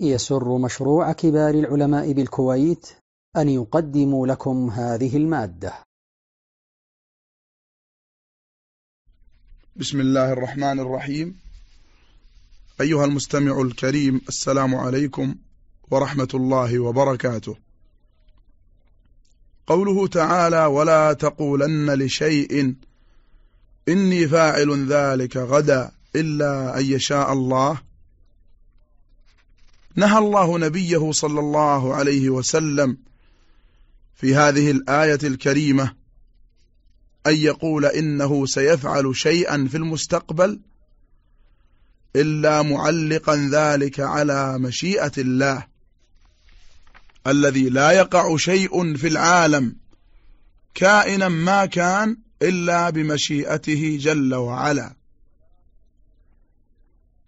يسر مشروع كبار العلماء بالكويت أن يقدم لكم هذه المادة. بسم الله الرحمن الرحيم. أيها المستمع الكريم السلام عليكم ورحمة الله وبركاته. قوله تعالى ولا تقولن لشيء إني فاعل ذلك غدا إلا أن يشاء الله نهى الله نبيه صلى الله عليه وسلم في هذه الآية الكريمة أن يقول إنه سيفعل شيئا في المستقبل إلا معلقا ذلك على مشيئة الله الذي لا يقع شيء في العالم كائنا ما كان إلا بمشيئته جل وعلا.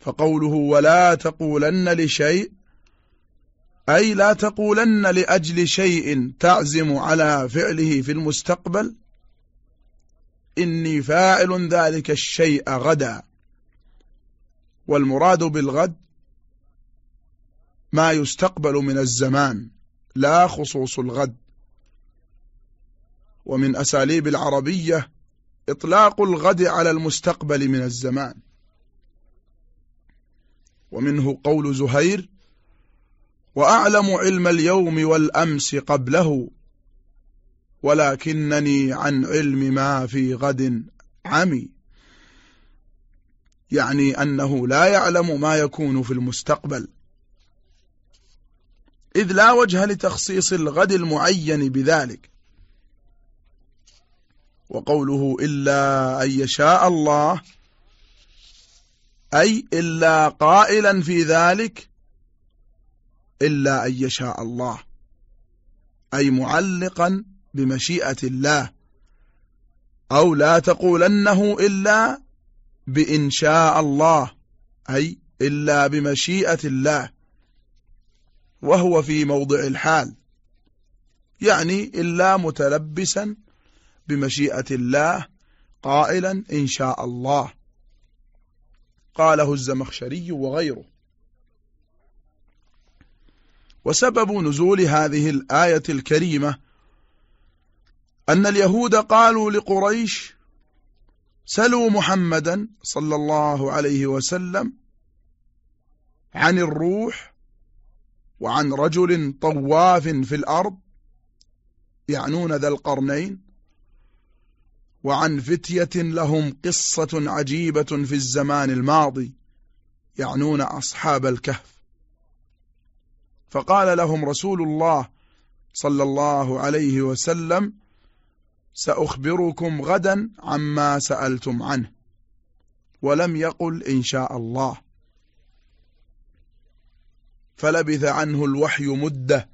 فقوله ولا تقولن لشيء أي لا تقولن لأجل شيء تعزم على فعله في المستقبل؟ إني فاعل ذلك الشيء غدا. والمراد بالغد ما يستقبل من الزمان لا خصوص الغد. ومن أساليب العربية إطلاق الغد على المستقبل من الزمان. ومنه قول زهير وأعلم علم اليوم والأمس قبله ولكنني عن علم ما في غد عمي. يعني أنه لا يعلم ما يكون في المستقبل. إذ لا وجه لتخصيص الغد المعين بذلك. وقوله إلا أن يشاء الله أي إلا قائلا في ذلك إلا أن يشاء الله. أي معلقا بمشيئة الله. أو لا تقولنه إلا بإن شاء الله. أي إلا بمشيئة الله. وهو في موضع الحال. يعني إلا متلبسا بمشيئة الله. قائلا إن شاء الله. قاله الزمخشري وغيره. وسبب نزول هذه الآية الكريمة أن اليهود قالوا لقريش سلوا محمدا صلى الله عليه وسلم عن الروح وعن رجل طواف في الأرض يعنون ذا القرنين وعن فتية لهم قصة عجيبة في الزمان الماضي يعنون أصحاب الكهف. فقال لهم رسول الله صلى الله عليه وسلم سأخبركم غدا عما سألتم عنه ولم يقل إن شاء الله. فلبث عنه الوحي مدة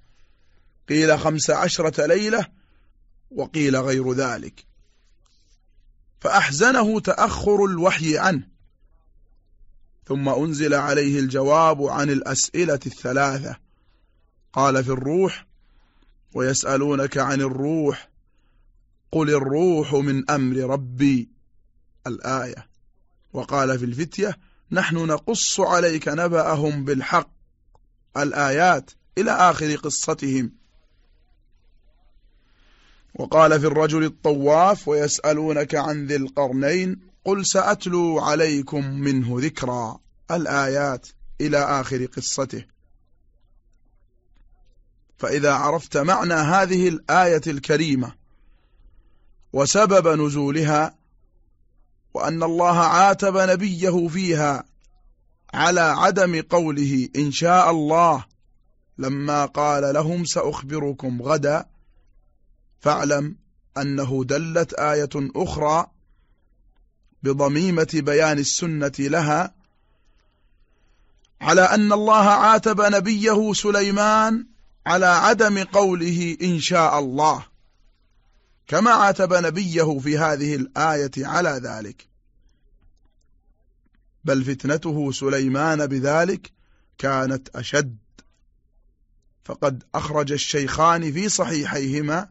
قيل خمس عشرة ليلة وقيل غير ذلك. فأحزنه تأخر الوحي عنه ثم أنزل عليه الجواب عن الأسئلة الثلاثة. قال في الروح ويسألونك عن الروح قل الروح من أمر ربي الآية. وقال في الفتية نحن نقص عليك نبأهم بالحق الآيات إلى آخر قصتهم. وقال في الرجل الطواف ويسألونك عن ذي القرنين قل سأتلو عليكم منه ذكرى الآيات إلى آخر قصته. فإذا عرفت معنى هذه الآية الكريمة وسبب نزولها وأن الله عاتب نبيه فيها على عدم قوله إن شاء الله لما قال لهم سأخبركم غدا فاعلم أنه دلت آية أخرى بضميمة بيان السنة لها على أن الله عاتب نبيه سليمان على عدم قوله إن شاء الله. كما عاتب نبيه في هذه الآية على ذلك. بل فتنته سليمان بذلك كانت أشد. فقد أخرج الشيخان في صحيحيهما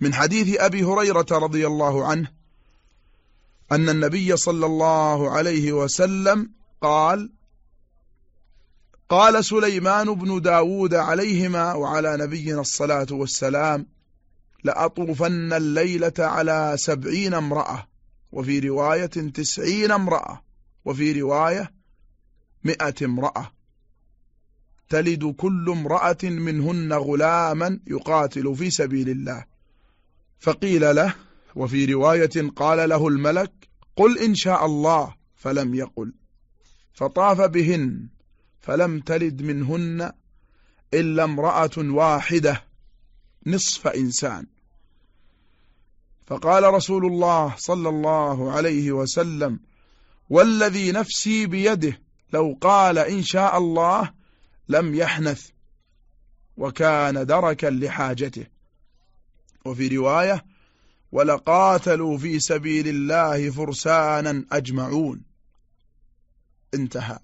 من حديث أبي هريرة رضي الله عنه أن النبي صلى الله عليه وسلم قال قال سليمان بن داود عليهما وعلى نبينا الصلاة والسلام لأطوفن الليلة على سبعين امرأة وفي رواية تسعين امرأة وفي رواية مئة امرأة. تلد كل امرأة منهن غلاما يقاتل في سبيل الله. فقيل له وفي رواية قال له الملك قل إن شاء الله فلم يقل. فطاف بهن. فلم تلد منهن إلا امرأة واحدة نصف إنسان. فقال رسول الله صلى الله عليه وسلم والذي نفسي بيده لو قال إن شاء الله لم يحنث وكان دركا لحاجته. وفي رواية ولقاتلوا في سبيل الله فرسانا أجمعون. انتهى.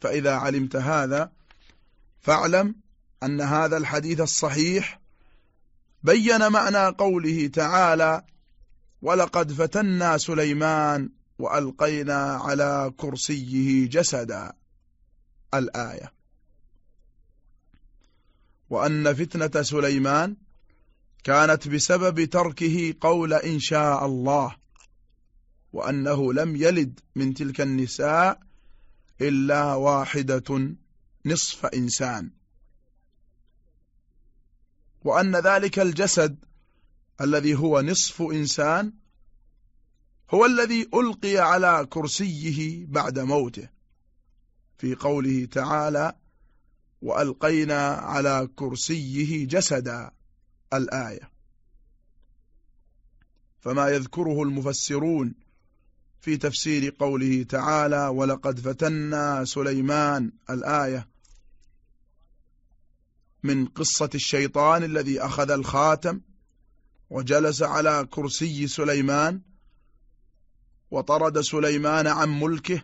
فإذا علمت هذا فاعلم أن هذا الحديث الصحيح بين معنى قوله تعالى ولقد فتنا سليمان وألقينا على كرسيه جسدا الآية. وأن فتنة سليمان كانت بسبب تركه قول إن شاء الله وأنه لم يلد من تلك النساء إلا واحدة نصف إنسان. وأن ذلك الجسد الذي هو نصف إنسان هو الذي ألقي على كرسيه بعد موته. في قوله تعالى وألقينا على كرسيه جسدا الآية. فما يذكره المفسرون في تفسير قوله تعالى ولقد فتنا سليمان الآية من قصة الشيطان الذي أخذ الخاتم وجلس على كرسي سليمان وطرد سليمان عن ملكه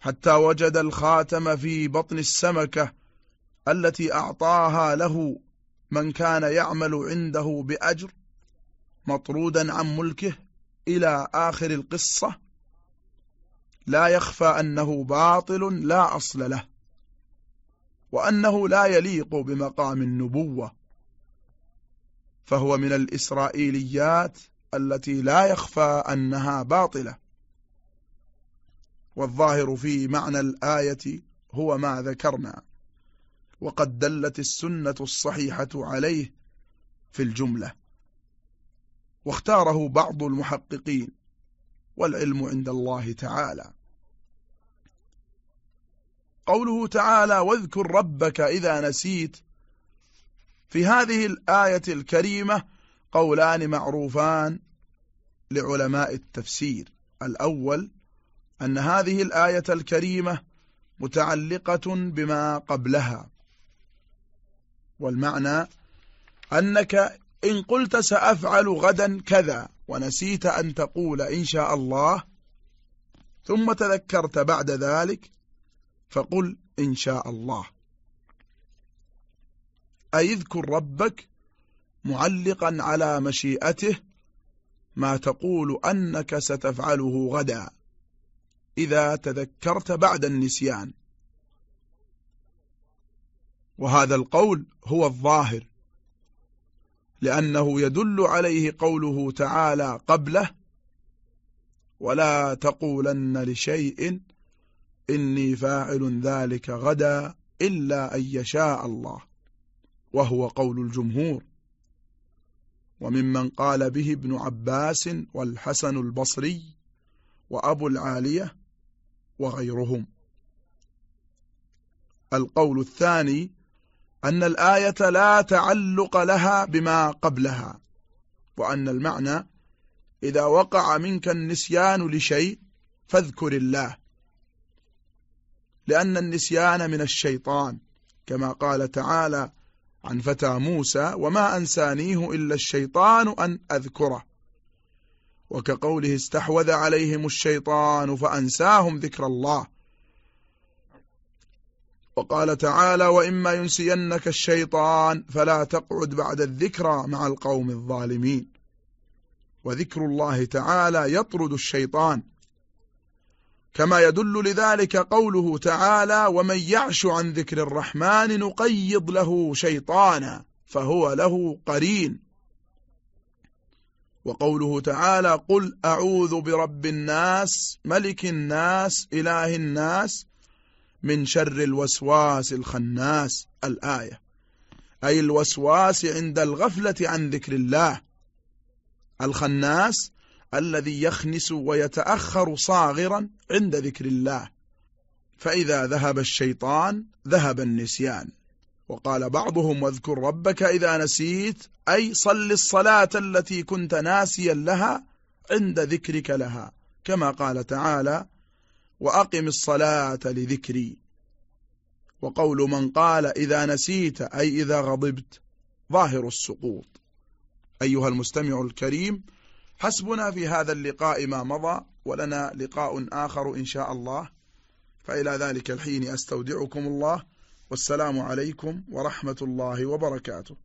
حتى وجد الخاتم في بطن السمكة التي أعطاها له من كان يعمل عنده بأجر مطرودا عن ملكه إلى آخر القصة لا يخفى أنه باطل لا أصل له وأنه لا يليق بمقام النبوة فهو من الإسرائيليات التي لا يخفى أنها باطلة. والظاهر في معنى الآية هو ما ذكرنا وقد دلت السنة الصحيحة عليه في الجملة. واختاره بعض المحققين والعلم عند الله تعالى. قوله تعالى واذكر ربك إذا نسيت في هذه الآية الكريمة قولان معروفان لعلماء التفسير. الأول أن هذه الآية الكريمة متعلقة بما قبلها والمعنى أنك إن قلت سأفعل غدا كذا ونسيت أن تقول إن شاء الله ثم تذكرت بعد ذلك فقل إن شاء الله. أي اذكر ربك معلقا على مشيئته ما تقول أنك ستفعله غدا إذا تذكرت بعد النسيان. وهذا القول هو الظاهر. لأنه يدل عليه قوله تعالى قبله ولا تقولن لشيء إني فاعل ذلك غدا إلا أن يشاء الله وهو قول الجمهور. وممن قال به ابن عباس والحسن البصري وأبو العالية وغيرهم. القول الثاني أن الآية لا تعلق لها بما قبلها وأن المعنى إذا وقع منك النسيان لشيء فاذكر الله لأن النسيان من الشيطان كما قال تعالى عن فتى موسى وما أنسانيه إلا الشيطان أن أذكره وكقوله استحوذ عليهم الشيطان فأنساهم ذكر الله وقال تعالى وإما ينسينك الشيطان فلا تقعد بعد الذكرى مع القوم الظالمين. وذكر الله تعالى يطرد الشيطان. كما يدل لذلك قوله تعالى ومن يعش عن ذكر الرحمن نقيض له شيطانا فهو له قرين. وقوله تعالى قل أعوذ برب الناس ملك الناس إله الناس من شر الوسواس الخناس الآية. أي الوسواس عند الغفلة عن ذكر الله. الخناس الذي يخنس ويتأخر صاغرا عند ذكر الله. فإذا ذهب الشيطان ذهب النسيان. وقال بعضهم واذكر ربك إذا نسيت أي صل الصلاة التي كنت ناسيا لها عند ذكرك لها. كما قال تعالى وأقم الصلاة لذكري. وقول من قال إذا نسيت أي إذا غضبت. ظاهر السقوط. أيها المستمع الكريم حسبنا في هذا اللقاء ما مضى ولنا لقاء آخر إن شاء الله. فإلى ذلك الحين أستودعكم الله والسلام عليكم ورحمة الله وبركاته.